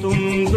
tumbo.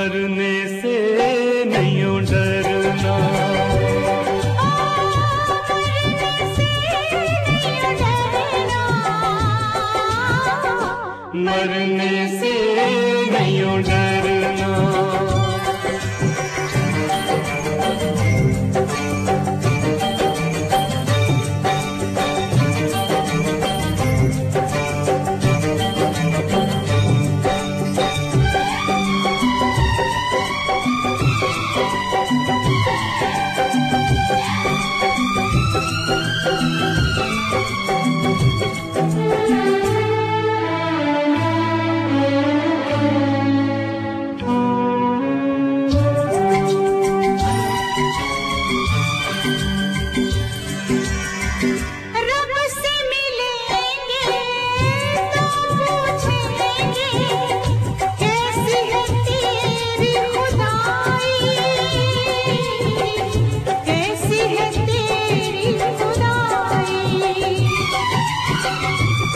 मरने से नहीं डरना मरने से नहीं डरना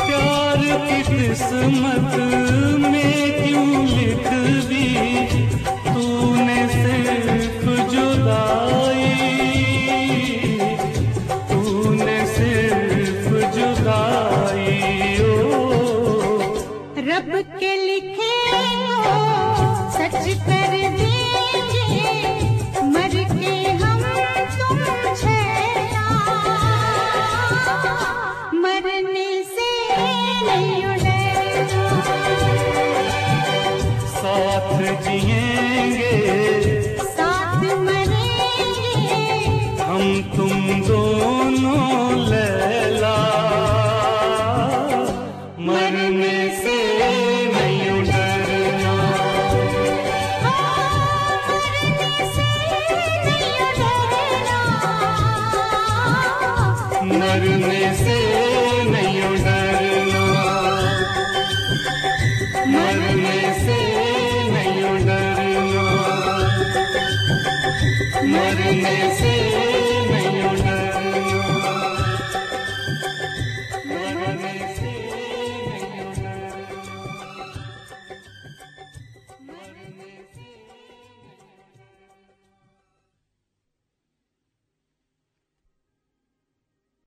प्यार की किस्मत में क्यों लिख दी? तूने साथ जिएँगे। मरेंगे। हम तुम दोनों मरने से